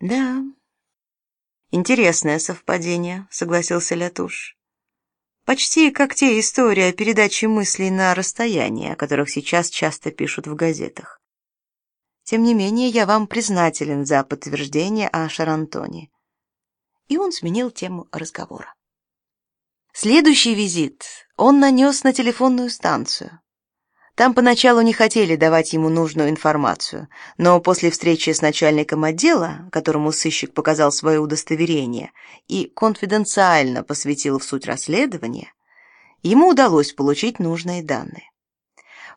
Да, интересное совпадение, согласился Лятуш. Почти как те истории о передаче мыслей на расстоянии, о которых сейчас часто пишут в газетах. Тем не менее, я вам признателен за подтверждение о Шарантоне. И он сменил тему разговора. Следующий визит он нанес на телефонную станцию. Там поначалу не хотели давать ему нужную информацию, но после встречи с начальником отдела, которому сыщик показал свое удостоверение и конфиденциально посвятил в суть расследования, ему удалось получить нужные данные.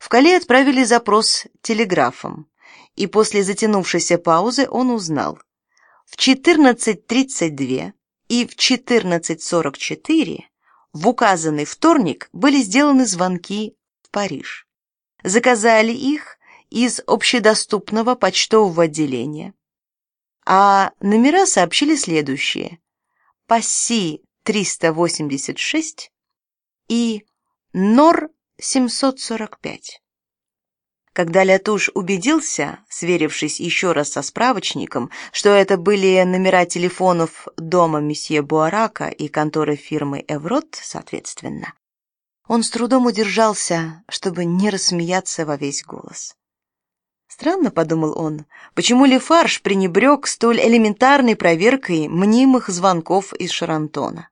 В Кале отправили запрос телеграфом, и после затянувшейся паузы он узнал. В 14.32 и в 14.44 в указанный вторник были сделаны звонки в Париж. Заказали их из общедоступного почтового отделения. А номера сообщили следующие. Пасси 386 и Нор 745. Когда Лятуш убедился, сверившись еще раз со справочником, что это были номера телефонов дома месье Буарака и конторы фирмы Эврот, соответственно, он с трудом удержался, чтобы не рассмеяться во весь голос. Странно, подумал он, почему Лефарж пренебрег столь элементарной проверкой мнимых звонков из Шарантона.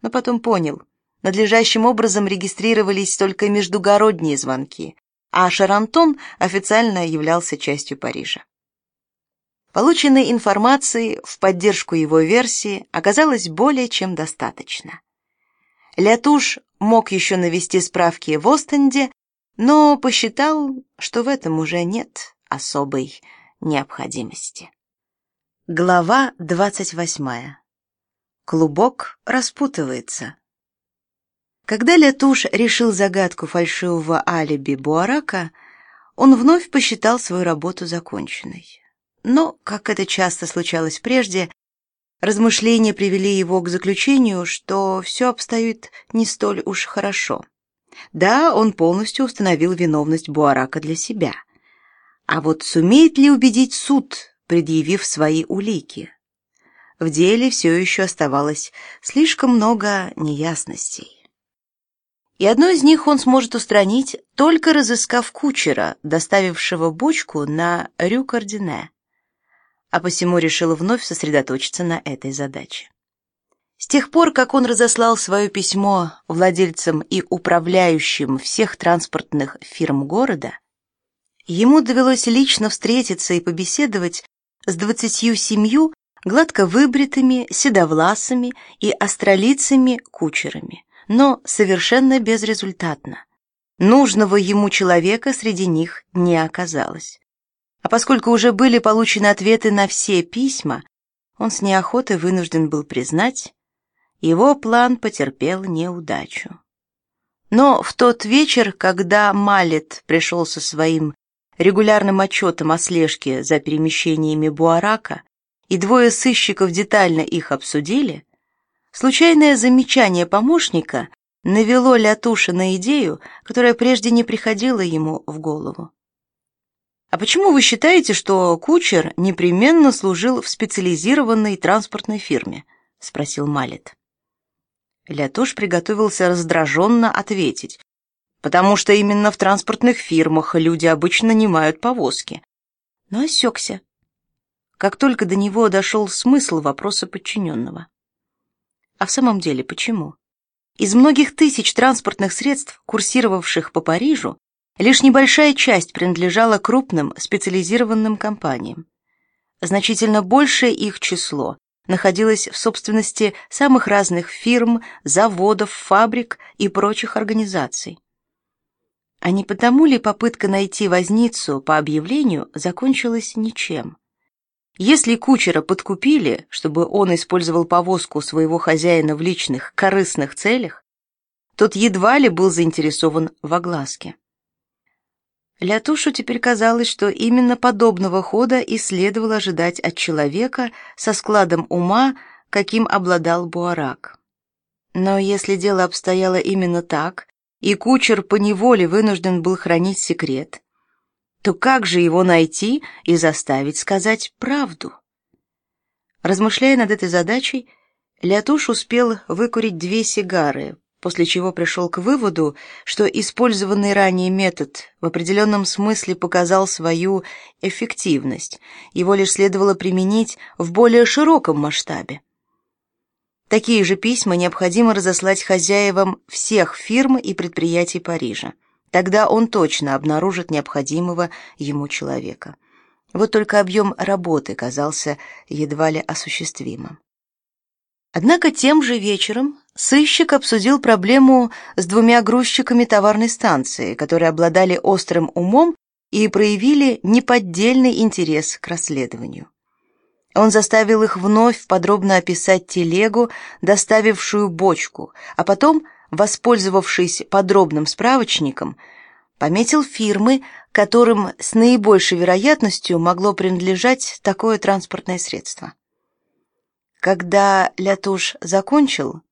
Но потом понял, надлежащим образом регистрировались только междугородние звонки, а Шарантон официально являлся частью Парижа. Полученной информации в поддержку его версии оказалось более чем достаточно. Лятуш мог еще навести справки в Остенде, но посчитал, что в этом уже нет особой необходимости. Глава двадцать восьмая. Клубок распутывается. Когда Лятуш решил загадку фальшивого алиби Буарака, он вновь посчитал свою работу законченной. Но, как это часто случалось прежде, Размышления привели его к заключению, что все обстоит не столь уж хорошо. Да, он полностью установил виновность Буарака для себя. А вот сумеет ли убедить суд, предъявив свои улики? В деле все еще оставалось слишком много неясностей. И одну из них он сможет устранить, только разыскав кучера, доставившего бочку на Рю-Кардине а посему решил вновь сосредоточиться на этой задаче. С тех пор, как он разослал свое письмо владельцам и управляющим всех транспортных фирм города, ему довелось лично встретиться и побеседовать с двадцатью семью гладко выбритыми, седовласыми и остролицами кучерами, но совершенно безрезультатно. Нужного ему человека среди них не оказалось. А поскольку уже были получены ответы на все письма, он с неохотой вынужден был признать, его план потерпел неудачу. Но в тот вечер, когда Малет пришел со своим регулярным отчетом о слежке за перемещениями Буарака, и двое сыщиков детально их обсудили, случайное замечание помощника навело Лятуша на идею, которая прежде не приходила ему в голову. А почему вы считаете, что кучер непременно служил в специализированной транспортной фирме? спросил Малет. Лятуш приготовился раздраженно ответить, потому что именно в транспортных фирмах люди обычно нанимают повозки. Но осекся, как только до него дошел смысл вопроса подчиненного. А в самом деле почему? Из многих тысяч транспортных средств, курсировавших по Парижу, Лишь небольшая часть принадлежала крупным специализированным компаниям. Значительно большее их число находилось в собственности самых разных фирм, заводов, фабрик и прочих организаций. А не потому ли попытка найти возницу по объявлению закончилась ничем? Если кучера подкупили, чтобы он использовал повозку своего хозяина в личных корыстных целях, тот едва ли был заинтересован в огласке. Лятушу теперь казалось, что именно подобного хода и следовало ожидать от человека со складом ума, каким обладал Буарак. Но если дело обстояло именно так, и кучер по неволе вынужден был хранить секрет, то как же его найти и заставить сказать правду? Размышляя над этой задачей, Лятуш успел выкурить две сигары, после чего пришел к выводу, что использованный ранее метод в определенном смысле показал свою эффективность, его лишь следовало применить в более широком масштабе. Такие же письма необходимо разослать хозяевам всех фирм и предприятий Парижа. Тогда он точно обнаружит необходимого ему человека. Вот только объем работы казался едва ли осуществимым. Однако тем же вечером сыщик обсудил проблему с двумя грузчиками товарной станции, которые обладали острым умом и проявили неподдельный интерес к расследованию. Он заставил их вновь подробно описать телегу, доставившую бочку, а потом, воспользовавшись подробным справочником, пометил фирмы, которым с наибольшей вероятностью могло принадлежать такое транспортное средство. Когда Лятуш закончил,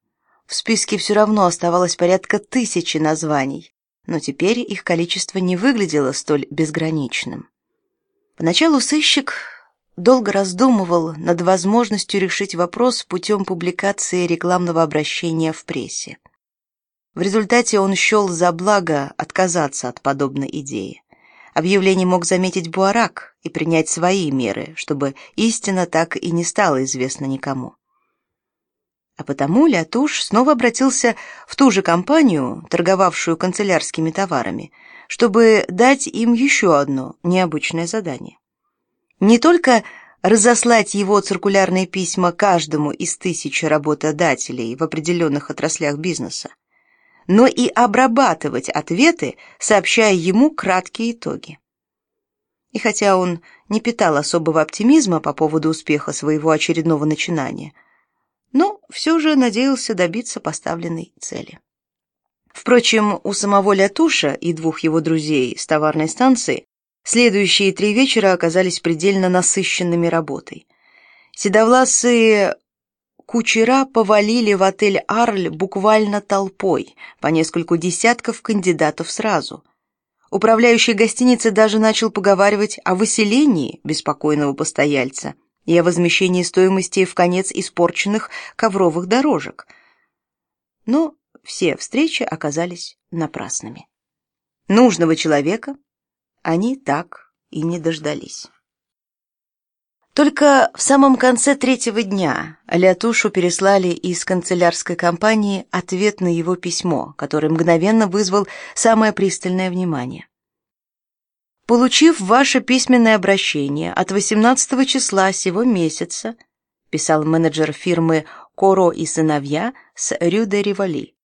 в списке все равно оставалось порядка тысячи названий, но теперь их количество не выглядело столь безграничным. Поначалу сыщик долго раздумывал над возможностью решить вопрос путем публикации рекламного обращения в прессе. В результате он счел за благо отказаться от подобной идеи. Объявление мог заметить Буарак и принять свои меры, чтобы истина так и не стала известна никому. А потому Лятуш снова обратился в ту же компанию, торговавшую канцелярскими товарами, чтобы дать им еще одно необычное задание не только разослать его циркулярные письма каждому из тысячи работодателей в определенных отраслях бизнеса, но и обрабатывать ответы, сообщая ему краткие итоги. И хотя он не питал особого оптимизма по поводу успеха своего очередного начинания, но все же надеялся добиться поставленной цели. Впрочем, у самого Лятуша и двух его друзей с товарной станции Следующие три вечера оказались предельно насыщенными работой. Седовласые кучера повалили в отель «Арль» буквально толпой, по нескольку десятков кандидатов сразу. Управляющий гостиницы даже начал поговаривать о выселении беспокойного постояльца и о возмещении стоимости в конец испорченных ковровых дорожек. Но все встречи оказались напрасными. Нужного человека они так и не дождались. Только в самом конце третьего дня Алятушу переслали из канцелярской компании ответ на его письмо, который мгновенно вызвал самое пристальное внимание. Получив ваше письменное обращение от 18 числа сего месяца, писал менеджер фирмы Коро и сыновья с Рю де Ривали.